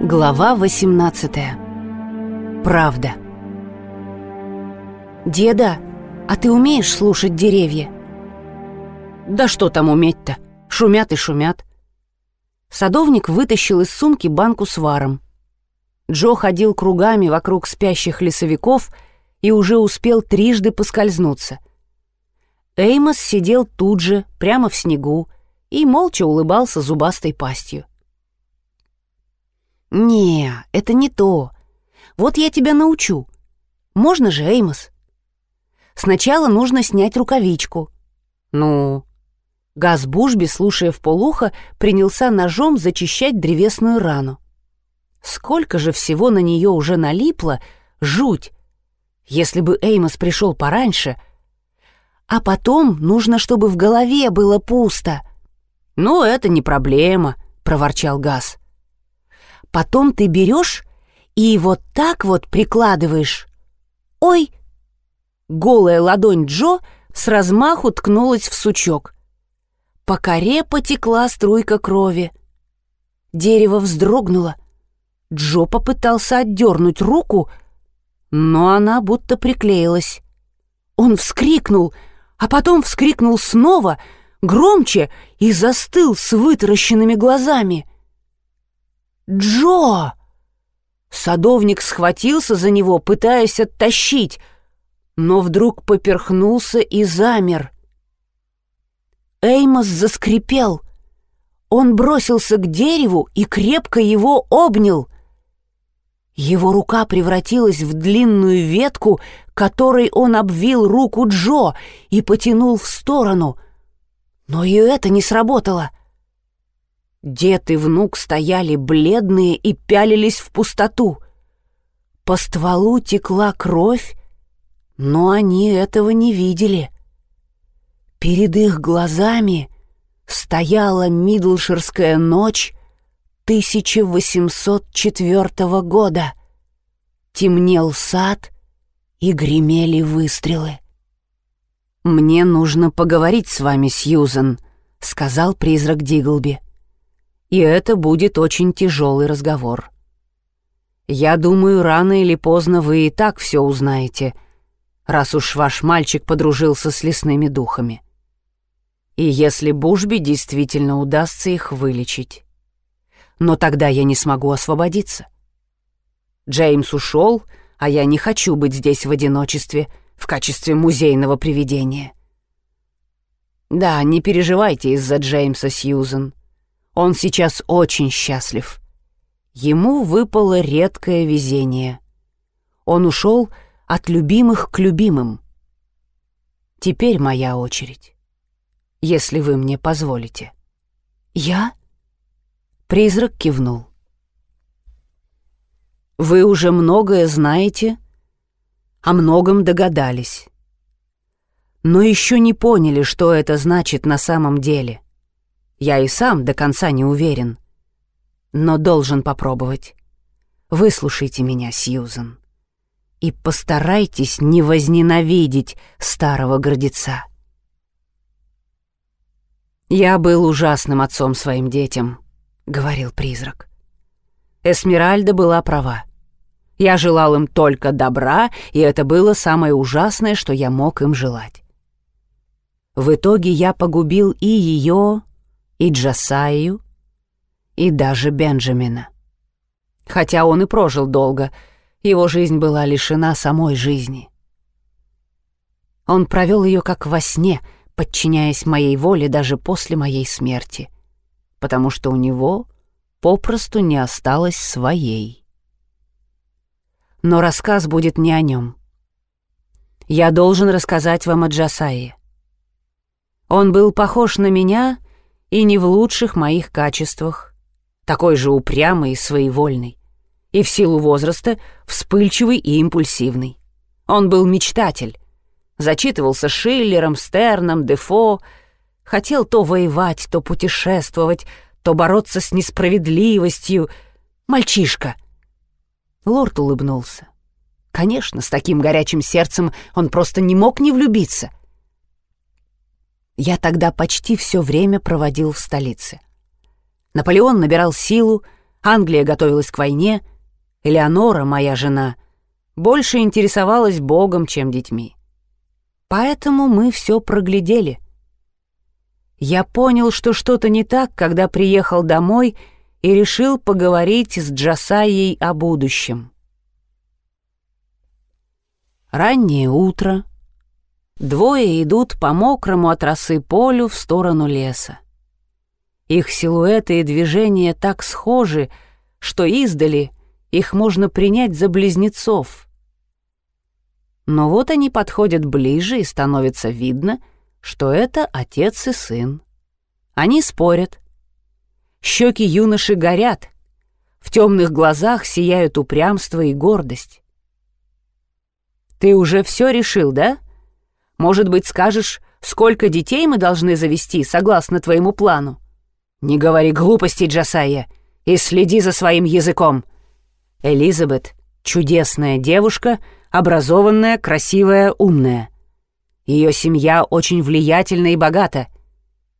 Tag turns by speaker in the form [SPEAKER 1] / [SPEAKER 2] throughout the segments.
[SPEAKER 1] Глава 18. Правда. Деда, а ты умеешь слушать деревья? Да что там уметь-то? Шумят и шумят. Садовник вытащил из сумки банку с варом. Джо ходил кругами вокруг спящих лесовиков и уже успел трижды поскользнуться. Эймос сидел тут же, прямо в снегу, и молча улыбался зубастой пастью. «Не, это не то. Вот я тебя научу. Можно же, Эймос?» «Сначала нужно снять рукавичку». «Ну?» Газ Бушби, слушая полухо, принялся ножом зачищать древесную рану. Сколько же всего на нее уже налипло, жуть! Если бы Эймос пришел пораньше... А потом нужно, чтобы в голове было пусто. «Ну, это не проблема», — проворчал Газ. Потом ты берешь и вот так вот прикладываешь. Ой! Голая ладонь Джо с размаху ткнулась в сучок. По коре потекла струйка крови. Дерево вздрогнуло. Джо попытался отдернуть руку, но она будто приклеилась. Он вскрикнул, а потом вскрикнул снова, громче, и застыл с вытаращенными глазами — «Джо!» Садовник схватился за него, пытаясь оттащить, но вдруг поперхнулся и замер. Эймос заскрипел. Он бросился к дереву и крепко его обнял. Его рука превратилась в длинную ветку, которой он обвил руку Джо и потянул в сторону. Но и это не сработало. Дед и внук стояли бледные и пялились в пустоту. По стволу текла кровь, но они этого не видели. Перед их глазами стояла Мидлширская ночь 1804 года. Темнел сад и гремели выстрелы. «Мне нужно поговорить с вами, Сьюзен», — сказал призрак Диглби и это будет очень тяжелый разговор. Я думаю, рано или поздно вы и так все узнаете, раз уж ваш мальчик подружился с лесными духами. И если Бушби действительно удастся их вылечить. Но тогда я не смогу освободиться. Джеймс ушел, а я не хочу быть здесь в одиночестве в качестве музейного привидения. Да, не переживайте из-за Джеймса Сьюзен. Он сейчас очень счастлив. Ему выпало редкое везение. Он ушел от любимых к любимым. Теперь моя очередь. Если вы мне позволите. Я? Призрак кивнул. Вы уже многое знаете, о многом догадались. Но еще не поняли, что это значит на самом деле — я и сам до конца не уверен. Но должен попробовать. Выслушайте меня, Сьюзен. И постарайтесь не возненавидеть старого гордеца. «Я был ужасным отцом своим детям», — говорил призрак. Эсмеральда была права. Я желал им только добра, и это было самое ужасное, что я мог им желать. В итоге я погубил и ее, и Джасаю, и даже Бенджамина. Хотя он и прожил долго, его жизнь была лишена самой жизни. Он провел ее как во сне, подчиняясь моей воле даже после моей смерти, потому что у него попросту не осталось своей. Но рассказ будет не о нем. Я должен рассказать вам о Джасае. Он был похож на меня и не в лучших моих качествах. Такой же упрямый и своевольный. И в силу возраста вспыльчивый и импульсивный. Он был мечтатель. Зачитывался Шиллером, Стерном, Дефо. Хотел то воевать, то путешествовать, то бороться с несправедливостью. Мальчишка. Лорд улыбнулся. Конечно, с таким горячим сердцем он просто не мог не влюбиться. Я тогда почти все время проводил в столице. Наполеон набирал силу, Англия готовилась к войне. Элеонора, моя жена, больше интересовалась Богом, чем детьми. Поэтому мы все проглядели. Я понял, что что-то не так, когда приехал домой и решил поговорить с Джасаей о будущем. Раннее утро. Двое идут по мокрому от росы полю в сторону леса. Их силуэты и движения так схожи, что издали их можно принять за близнецов. Но вот они подходят ближе, и становится видно, что это отец и сын. Они спорят. Щеки юноши горят, в темных глазах сияют упрямство и гордость. «Ты уже все решил, да? Может быть, скажешь, сколько детей мы должны завести, согласно твоему плану?» «Не говори глупостей, Джасая, и следи за своим языком!» Элизабет — чудесная девушка, образованная, красивая, умная. Ее семья очень влиятельна и богата.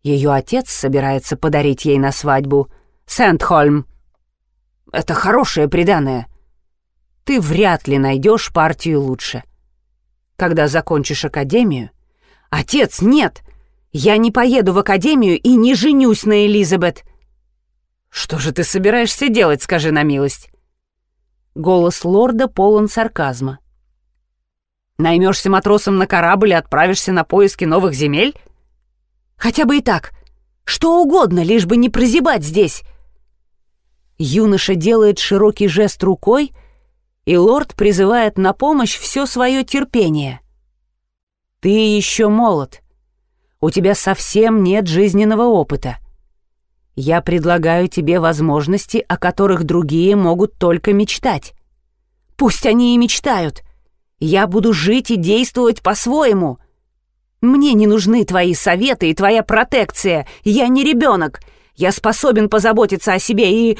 [SPEAKER 1] Ее отец собирается подарить ей на свадьбу Сент-Хольм. Это хорошее приданое. Ты вряд ли найдешь партию лучше. Когда закончишь академию... Отец, нет! Я не поеду в академию и не женюсь на Элизабет. Что же ты собираешься делать, скажи на милость? Голос лорда полон сарказма. Наймешься матросом на корабль и отправишься на поиски новых земель? Хотя бы и так. Что угодно, лишь бы не прозябать здесь. Юноша делает широкий жест рукой, и лорд призывает на помощь все свое терпение. Ты еще молод у тебя совсем нет жизненного опыта. Я предлагаю тебе возможности, о которых другие могут только мечтать. Пусть они и мечтают. Я буду жить и действовать по-своему. Мне не нужны твои советы и твоя протекция. Я не ребенок. Я способен позаботиться о себе и...»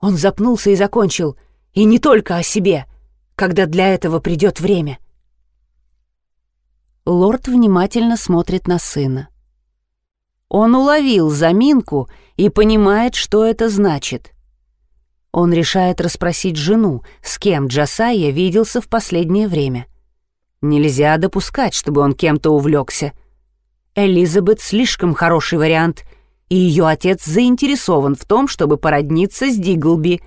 [SPEAKER 1] Он запнулся и закончил. «И не только о себе, когда для этого придет время». Лорд внимательно смотрит на сына. Он уловил заминку и понимает, что это значит. Он решает расспросить жену, с кем Джасая виделся в последнее время. Нельзя допускать, чтобы он кем-то увлекся. Элизабет слишком хороший вариант, и ее отец заинтересован в том, чтобы породниться с Диглби.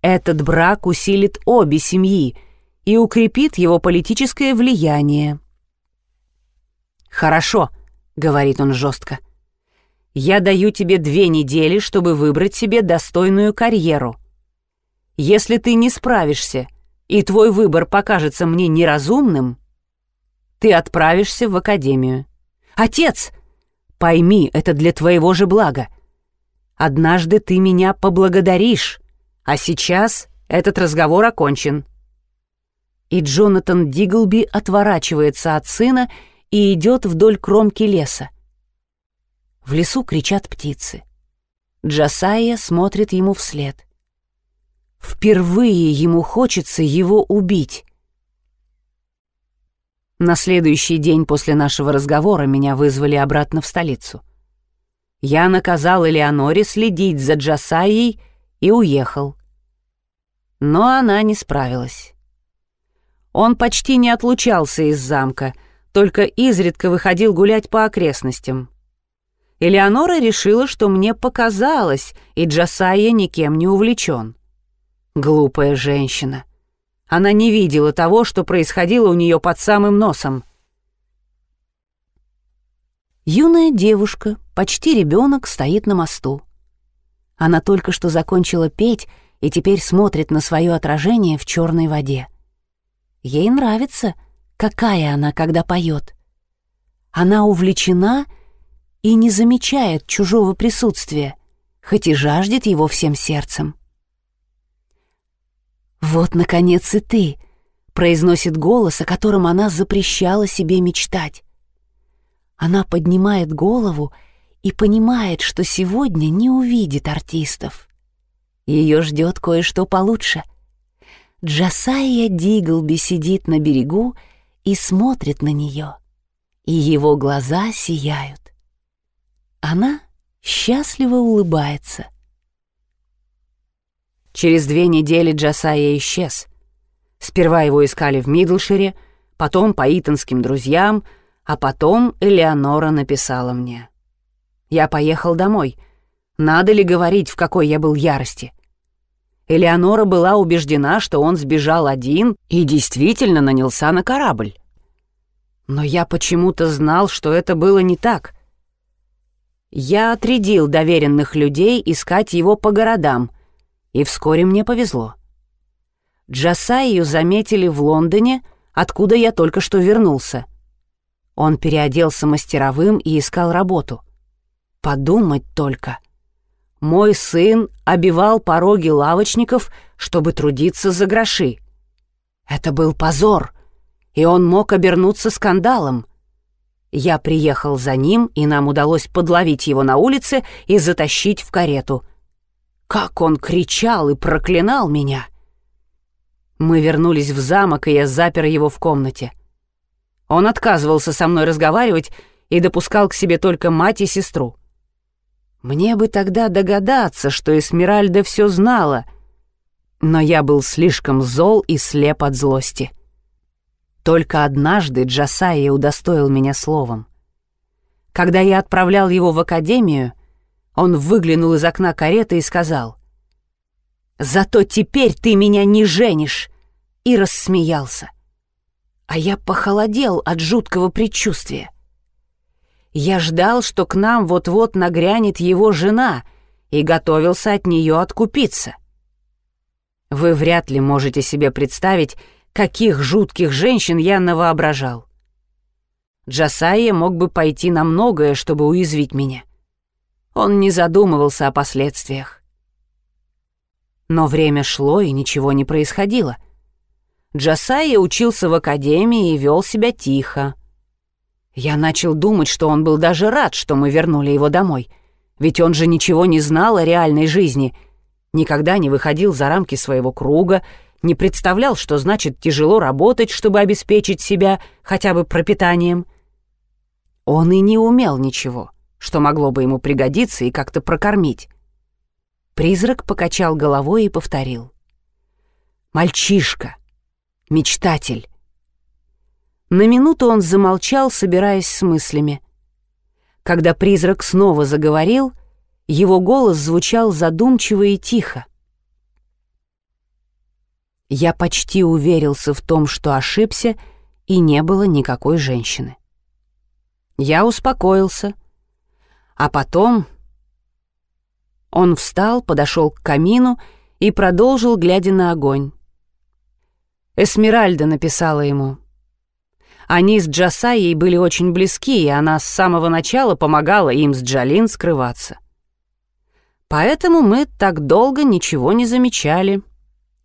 [SPEAKER 1] Этот брак усилит обе семьи и укрепит его политическое влияние. «Хорошо», — говорит он жестко. «Я даю тебе две недели, чтобы выбрать себе достойную карьеру. Если ты не справишься, и твой выбор покажется мне неразумным, ты отправишься в академию. Отец, пойми, это для твоего же блага. Однажды ты меня поблагодаришь, а сейчас этот разговор окончен». И Джонатан Диглби отворачивается от сына и идет вдоль кромки леса. В лесу кричат птицы. Джасая смотрит ему вслед. Впервые ему хочется его убить. На следующий день после нашего разговора меня вызвали обратно в столицу. Я наказал Элеоноре следить за Джасаей и уехал. Но она не справилась. Он почти не отлучался из замка — только изредка выходил гулять по окрестностям. Элеонора решила, что мне показалось, и Джасая никем не увлечен. Глупая женщина. Она не видела того, что происходило у нее под самым носом. Юная девушка, почти ребенок, стоит на мосту. Она только что закончила петь и теперь смотрит на свое отражение в черной воде. Ей нравится — какая она, когда поет. Она увлечена и не замечает чужого присутствия, хоть и жаждет его всем сердцем. «Вот, наконец, и ты!» — произносит голос, о котором она запрещала себе мечтать. Она поднимает голову и понимает, что сегодня не увидит артистов. Ее ждет кое-что получше. Джасайя Диглби сидит на берегу и смотрит на нее, и его глаза сияют. Она счастливо улыбается. Через две недели Джасая исчез. Сперва его искали в Мидлшире, потом по итонским друзьям, а потом Элеонора написала мне. Я поехал домой. Надо ли говорить, в какой я был ярости? Элеонора была убеждена, что он сбежал один и действительно нанялся на корабль. Но я почему-то знал, что это было не так. Я отрядил доверенных людей искать его по городам, и вскоре мне повезло. Джасаю заметили в Лондоне, откуда я только что вернулся. Он переоделся мастеровым и искал работу. Подумать только — мой сын обивал пороги лавочников, чтобы трудиться за гроши. Это был позор, и он мог обернуться скандалом. Я приехал за ним, и нам удалось подловить его на улице и затащить в карету. Как он кричал и проклинал меня! Мы вернулись в замок, и я запер его в комнате. Он отказывался со мной разговаривать и допускал к себе только мать и сестру. Мне бы тогда догадаться, что Эсмеральда все знала, но я был слишком зол и слеп от злости. Только однажды Джасайя удостоил меня словом. Когда я отправлял его в академию, он выглянул из окна кареты и сказал, «Зато теперь ты меня не женишь!» и рассмеялся. А я похолодел от жуткого предчувствия. Я ждал, что к нам вот-вот нагрянет его жена, и готовился от нее откупиться. Вы вряд ли можете себе представить, каких жутких женщин я навоображал. Джасайя мог бы пойти на многое, чтобы уязвить меня. Он не задумывался о последствиях. Но время шло, и ничего не происходило. Джасайя учился в академии и вел себя тихо. Я начал думать, что он был даже рад, что мы вернули его домой. Ведь он же ничего не знал о реальной жизни, никогда не выходил за рамки своего круга, не представлял, что значит тяжело работать, чтобы обеспечить себя хотя бы пропитанием. Он и не умел ничего, что могло бы ему пригодиться и как-то прокормить. Призрак покачал головой и повторил. «Мальчишка, мечтатель, на минуту он замолчал, собираясь с мыслями. Когда призрак снова заговорил, его голос звучал задумчиво и тихо. Я почти уверился в том, что ошибся, и не было никакой женщины. Я успокоился. А потом... Он встал, подошел к камину и продолжил, глядя на огонь. Эсмеральда написала ему — они с Джасайей были очень близки, и она с самого начала помогала им с Джалин скрываться. Поэтому мы так долго ничего не замечали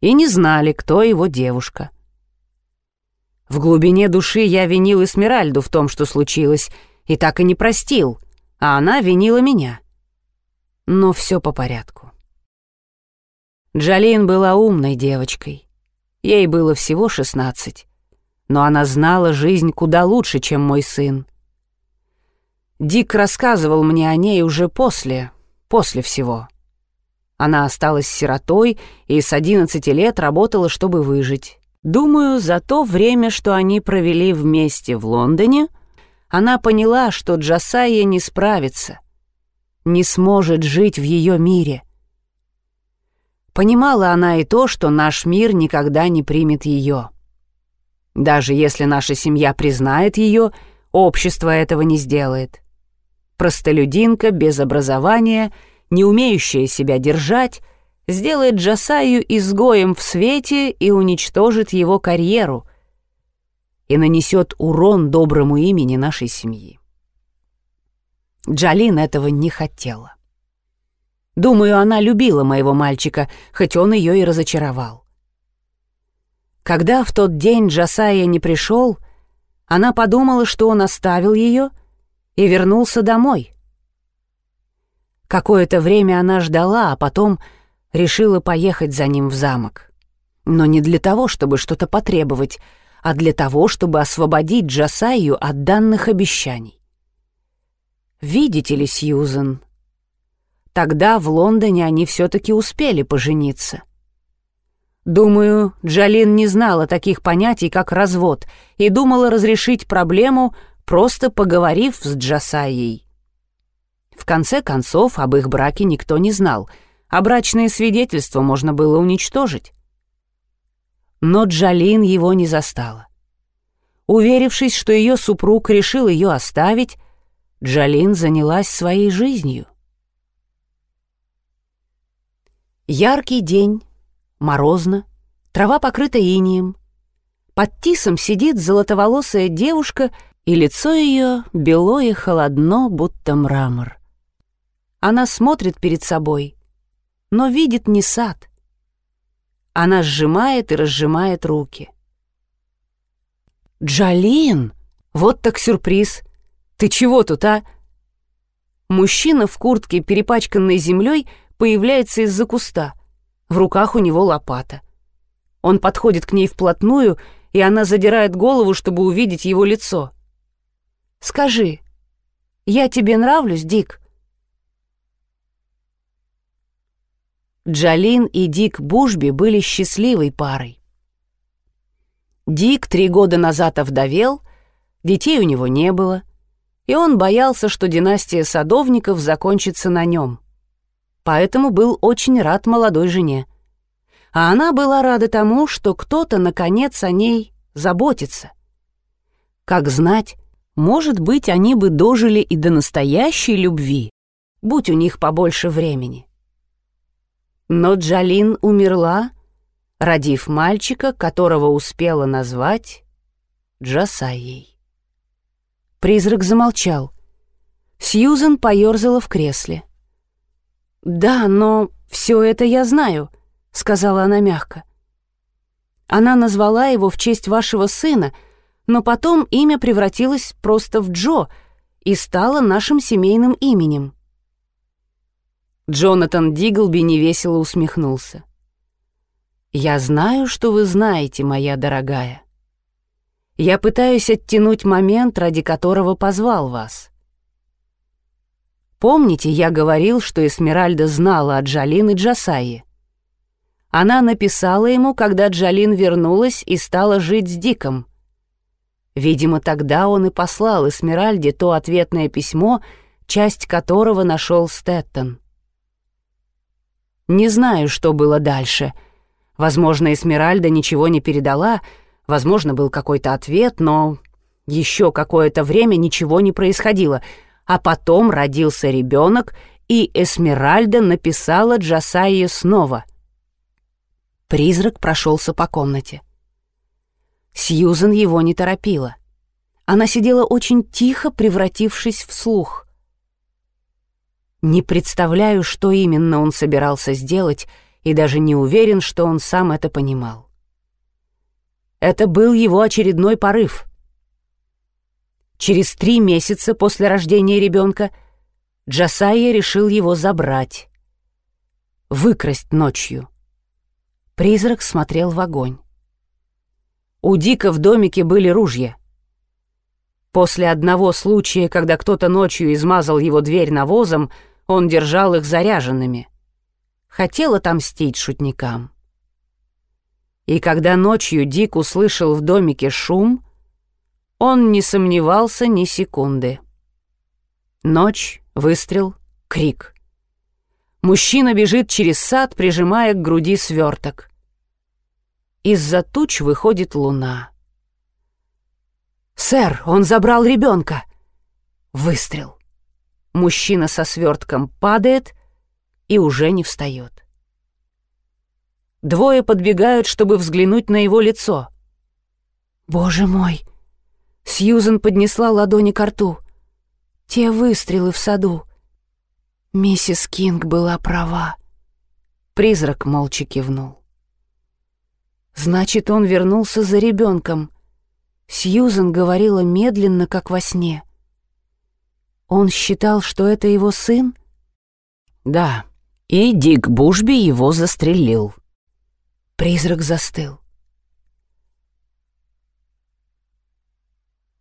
[SPEAKER 1] и не знали, кто его девушка. В глубине души я винил Эсмеральду в том, что случилось, и так и не простил, а она винила меня. Но все по порядку. Джалин была умной девочкой. Ей было всего шестнадцать но она знала жизнь куда лучше, чем мой сын. Дик рассказывал мне о ней уже после, после всего. Она осталась сиротой и с одиннадцати лет работала, чтобы выжить. Думаю, за то время, что они провели вместе в Лондоне, она поняла, что Джасайя не справится, не сможет жить в ее мире. Понимала она и то, что наш мир никогда не примет ее. Даже если наша семья признает ее, общество этого не сделает. Простолюдинка без образования, не умеющая себя держать, сделает Джасаю изгоем в свете и уничтожит его карьеру и нанесет урон доброму имени нашей семьи. Джалин этого не хотела. Думаю, она любила моего мальчика, хоть он ее и разочаровал. Когда в тот день Джасая не пришел, она подумала, что он оставил ее и вернулся домой. Какое-то время она ждала, а потом решила поехать за ним в замок. Но не для того, чтобы что-то потребовать, а для того, чтобы освободить Джасаю от данных обещаний. Видите ли, Сьюзен, тогда в Лондоне они все-таки успели пожениться — Думаю, Джалин не знала таких понятий, как развод, и думала разрешить проблему, просто поговорив с Джасаей. В конце концов, об их браке никто не знал, а брачное свидетельство можно было уничтожить. Но Джалин его не застала. Уверившись, что ее супруг решил ее оставить, Джалин занялась своей жизнью. Яркий день, морозно, трава покрыта инием. Под тисом сидит золотоволосая девушка, и лицо ее бело и холодно, будто мрамор. Она смотрит перед собой, но видит не сад. Она сжимает и разжимает руки. «Джалин! Вот так сюрприз! Ты чего тут, а?» Мужчина в куртке, перепачканной землей, появляется из-за куста. В руках у него лопата. Он подходит к ней вплотную, и она задирает голову, чтобы увидеть его лицо. «Скажи, я тебе нравлюсь, Дик?» Джалин и Дик Бушби были счастливой парой. Дик три года назад овдовел, детей у него не было, и он боялся, что династия садовников закончится на нем поэтому был очень рад молодой жене. А она была рада тому, что кто-то, наконец, о ней заботится. Как знать, может быть, они бы дожили и до настоящей любви, будь у них побольше времени. Но Джалин умерла, родив мальчика, которого успела назвать Джасайей. Призрак замолчал. Сьюзен поерзала в кресле. «Да, но все это я знаю», — сказала она мягко. Она назвала его в честь вашего сына, но потом имя превратилось просто в Джо и стало нашим семейным именем. Джонатан Диглби невесело усмехнулся. «Я знаю, что вы знаете, моя дорогая. Я пытаюсь оттянуть момент, ради которого позвал вас. Помните, я говорил, что Эсмеральда знала о Джалин и Джасае? Она написала ему, когда Джалин вернулась и стала жить с Диком. Видимо, тогда он и послал Эсмеральде то ответное письмо, часть которого нашел Стэттон. Не знаю, что было дальше. Возможно, Эсмеральда ничего не передала, возможно, был какой-то ответ, но еще какое-то время ничего не происходило — а потом родился ребенок, и Эсмеральда написала Джасайе снова. Призрак прошелся по комнате. Сьюзен его не торопила. Она сидела очень тихо, превратившись в слух. Не представляю, что именно он собирался сделать, и даже не уверен, что он сам это понимал. Это был его очередной порыв — Через три месяца после рождения ребенка Джасайя решил его забрать, выкрасть ночью. Призрак смотрел в огонь. У Дика в домике были ружья. После одного случая, когда кто-то ночью измазал его дверь навозом, он держал их заряженными. Хотел отомстить шутникам. И когда ночью Дик услышал в домике шум, он не сомневался ни секунды. Ночь, выстрел, крик. Мужчина бежит через сад, прижимая к груди сверток. Из-за туч выходит луна. «Сэр, он забрал ребенка!» Выстрел. Мужчина со свертком падает и уже не встает. Двое подбегают, чтобы взглянуть на его лицо. «Боже мой!» Сьюзен поднесла ладони к рту. Те выстрелы в саду. Миссис Кинг была права. Призрак молча кивнул. Значит, он вернулся за ребенком. Сьюзен говорила медленно, как во сне. Он считал, что это его сын? Да, и Дик Бушби его застрелил. Призрак застыл.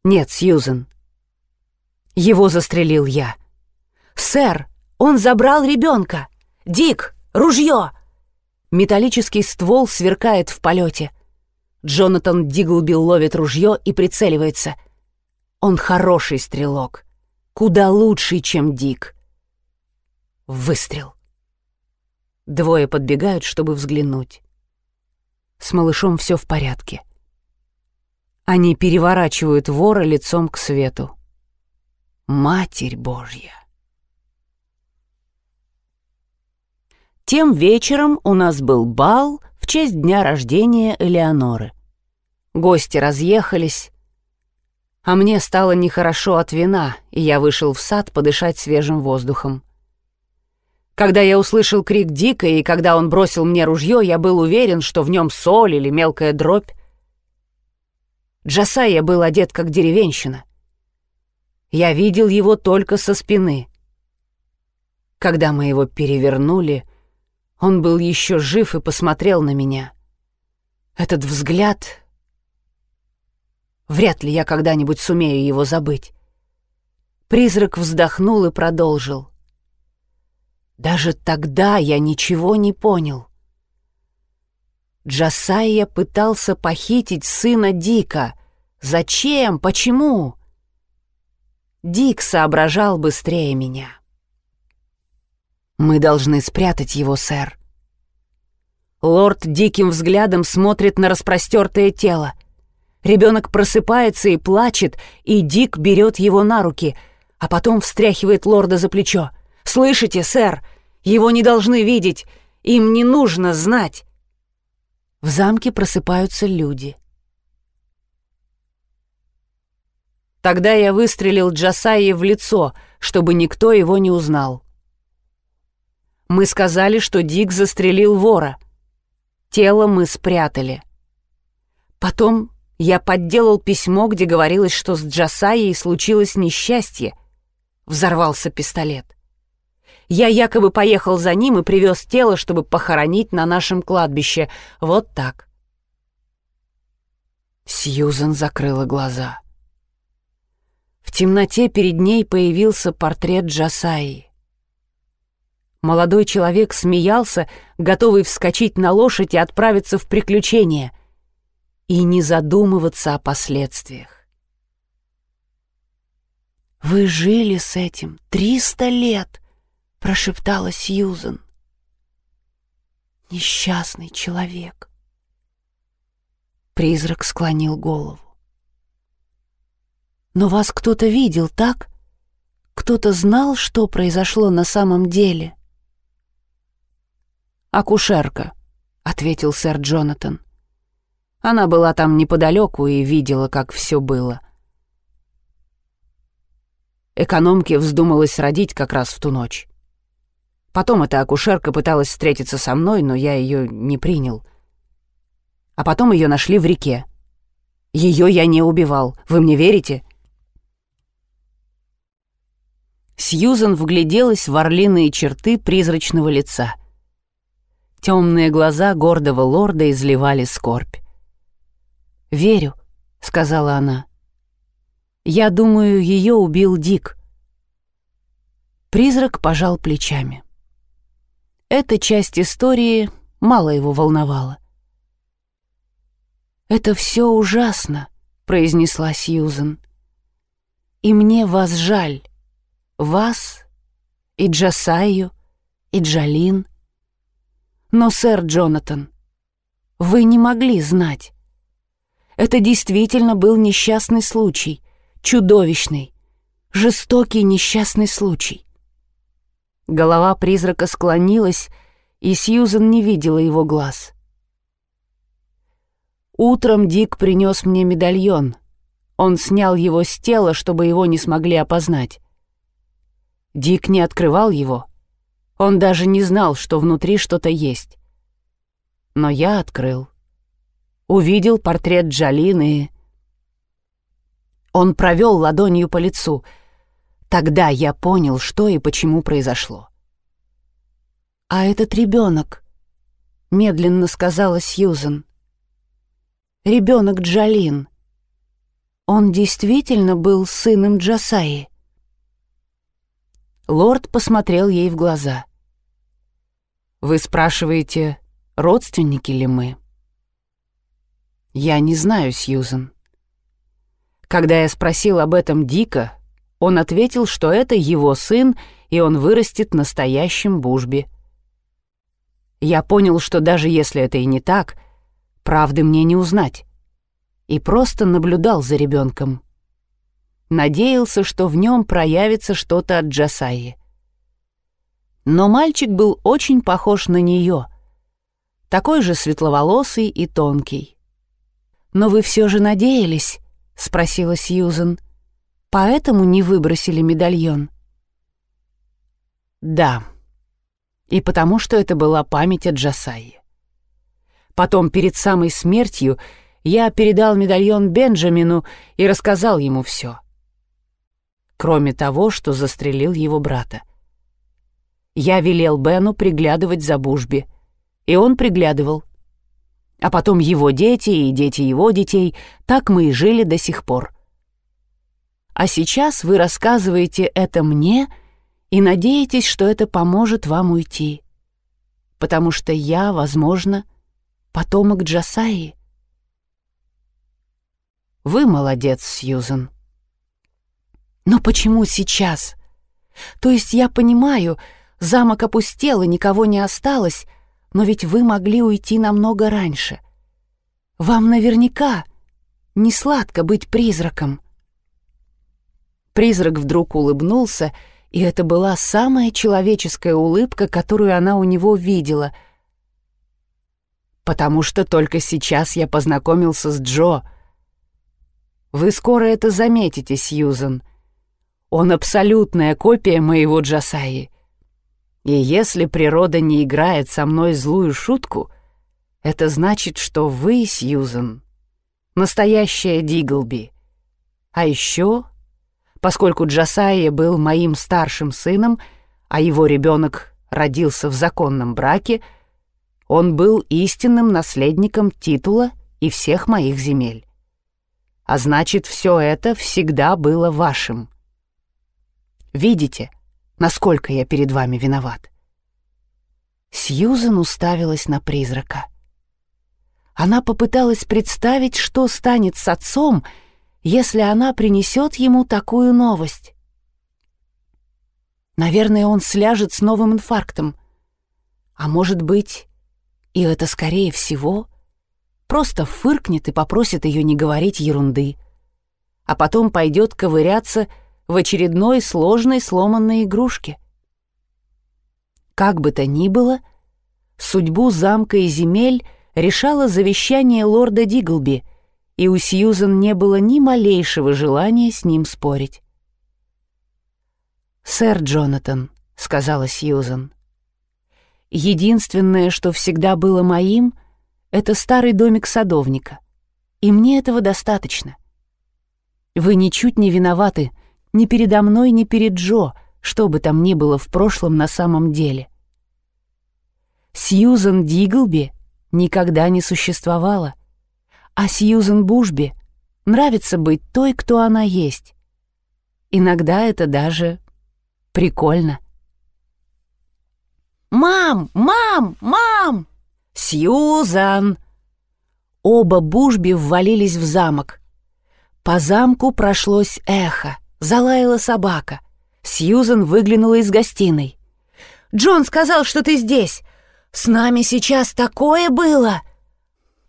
[SPEAKER 1] «Нет, Сьюзен. Его застрелил я». «Сэр, он забрал ребенка! Дик, ружье!» Металлический ствол сверкает в полете. Джонатан Диглбил ловит ружье и прицеливается. Он хороший стрелок. Куда лучший, чем Дик. Выстрел. Двое подбегают, чтобы взглянуть. С малышом все в порядке. Они переворачивают вора лицом к свету. Матерь Божья! Тем вечером у нас был бал в честь дня рождения Элеоноры. Гости разъехались, а мне стало нехорошо от вина, и я вышел в сад подышать свежим воздухом. Когда я услышал крик Дика, и когда он бросил мне ружье, я был уверен, что в нем соль или мелкая дробь. Джасайя был одет как деревенщина. Я видел его только со спины. Когда мы его перевернули, он был еще жив и посмотрел на меня. Этот взгляд... Вряд ли я когда-нибудь сумею его забыть. Призрак вздохнул и продолжил. Даже тогда я ничего не понял. Джасайя пытался похитить сына Дика. Зачем? Почему? Дик соображал быстрее меня. Мы должны спрятать его, сэр. Лорд диким взглядом смотрит на распростертое тело. Ребенок просыпается и плачет, и Дик берет его на руки, а потом встряхивает лорда за плечо. «Слышите, сэр? Его не должны видеть. Им не нужно знать». В замке просыпаются люди. Тогда я выстрелил Джасайе в лицо, чтобы никто его не узнал. Мы сказали, что Дик застрелил вора. Тело мы спрятали. Потом я подделал письмо, где говорилось, что с Джасаей случилось несчастье. Взорвался пистолет. Я якобы поехал за ним и привез тело, чтобы похоронить на нашем кладбище. Вот так. Сьюзен закрыла глаза. В темноте перед ней появился портрет Джасаи. Молодой человек смеялся, готовый вскочить на лошадь и отправиться в приключения, и не задумываться о последствиях. «Вы жили с этим триста лет», — прошептала Сьюзен. «Несчастный человек». Призрак склонил голову. «Но вас кто-то видел, так? Кто-то знал, что произошло на самом деле?» «Акушерка», — ответил сэр Джонатан. Она была там неподалеку и видела, как все было. Экономке вздумалось родить как раз в ту ночь. Потом эта акушерка пыталась встретиться со мной, но я ее не принял. А потом ее нашли в реке. Ее я не убивал. Вы мне верите? Сьюзан вгляделась в орлиные черты призрачного лица. Темные глаза гордого лорда изливали скорбь. «Верю», — сказала она. «Я думаю, ее убил Дик». Призрак пожал плечами. Эта часть истории мало его волновала. «Это все ужасно», — произнесла Сьюзен. «И мне вас жаль. Вас и Джасаю, и Джалин. Но, сэр Джонатан, вы не могли знать. Это действительно был несчастный случай, чудовищный, жестокий несчастный случай. Голова призрака склонилась, и Сьюзен не видела его глаз. Утром Дик принес мне медальон. Он снял его с тела, чтобы его не смогли опознать. Дик не открывал его — он даже не знал, что внутри что-то есть. Но я открыл. Увидел портрет Джалины. Он провел ладонью по лицу. Тогда я понял, что и почему произошло. «А этот ребенок», — медленно сказала Сьюзен. «Ребенок Джалин. Он действительно был сыном Джасаи?» Лорд посмотрел ей в глаза. «Вы спрашиваете, родственники ли мы. Я не знаю, Сьюзен. Когда я спросил об этом Дика, он ответил, что это его сын, и он вырастет настоящим Бужби. Я понял, что даже если это и не так, правды мне не узнать. И просто наблюдал за ребенком. Надеялся, что в нем проявится что-то от Джасаи. Но мальчик был очень похож на нее, такой же светловолосый и тонкий. «Но вы все же надеялись?» — спросила Сьюзен. «Поэтому не выбросили медальон?» «Да. И потому, что это была память о Джасаи. Потом, перед самой смертью, я передал медальон Бенджамину и рассказал ему все. Кроме того, что застрелил его брата. Я велел Бену приглядывать за Бужби, и он приглядывал. А потом его дети и дети его детей, так мы и жили до сих пор. А сейчас вы рассказываете это мне и надеетесь, что это поможет вам уйти. Потому что я, возможно, потомок Джасаи. Вы молодец, Сьюзен. Но почему сейчас? То есть я понимаю, Замок опустел, и никого не осталось, но ведь вы могли уйти намного раньше. Вам наверняка не сладко быть призраком. Призрак вдруг улыбнулся, и это была самая человеческая улыбка, которую она у него видела. «Потому что только сейчас я познакомился с Джо. Вы скоро это заметите, Сьюзен. Он абсолютная копия моего Джасаи. И если природа не играет со мной злую шутку, это значит, что вы, Сьюзен, настоящая Диглби. А еще, поскольку Джасайя был моим старшим сыном, а его ребенок родился в законном браке, он был истинным наследником титула и всех моих земель. А значит, все это всегда было вашим. Видите — насколько я перед вами виноват. Сьюзен уставилась на призрака. Она попыталась представить, что станет с отцом, если она принесет ему такую новость. Наверное, он сляжет с новым инфарктом. А может быть, и это скорее всего, просто фыркнет и попросит ее не говорить ерунды, а потом пойдет ковыряться в очередной сложной сломанной игрушке. Как бы то ни было, судьбу замка и земель решало завещание лорда Диглби, и у Сьюзен не было ни малейшего желания с ним спорить. «Сэр Джонатан», — сказала Сьюзен, — «единственное, что всегда было моим, — это старый домик садовника, и мне этого достаточно. Вы ничуть не виноваты, — ни передо мной, ни перед Джо, что бы там ни было в прошлом на самом деле. Сьюзан Диглби никогда не существовала, а Сьюзан Бушби нравится быть той, кто она есть. Иногда это даже прикольно. «Мам! Мам! Мам! Сьюзан!» Оба Бушби ввалились в замок. По замку прошлось эхо. Залаяла собака. Сьюзен выглянула из гостиной. «Джон сказал, что ты здесь. С нами сейчас такое было!»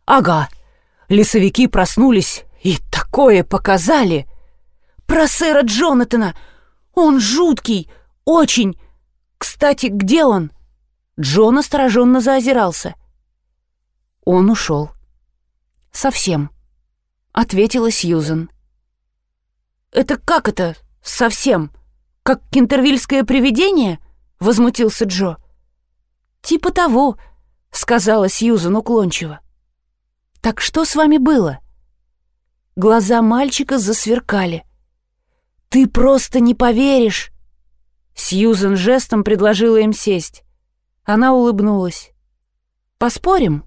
[SPEAKER 1] «Ага, лесовики проснулись и такое показали!» «Про сэра Джонатана! Он жуткий, очень! Кстати, где он?» Джон остороженно заозирался. Он ушел. «Совсем», — ответила Сьюзен. «Это как это? Совсем? Как кентервильское привидение?» — возмутился Джо. «Типа того», — сказала Сьюзан уклончиво. «Так что с вами было?» Глаза мальчика засверкали. «Ты просто не поверишь!» Сьюзан жестом предложила им сесть. Она улыбнулась. «Поспорим?»